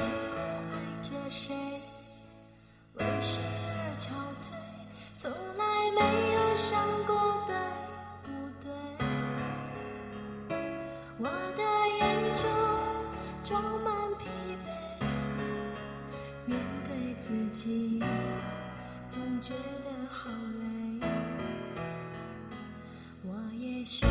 为了爱着谁，为谁而憔悴，从来没有想过对不对。我的眼中装满疲惫，面对自己总觉得好累。我也许。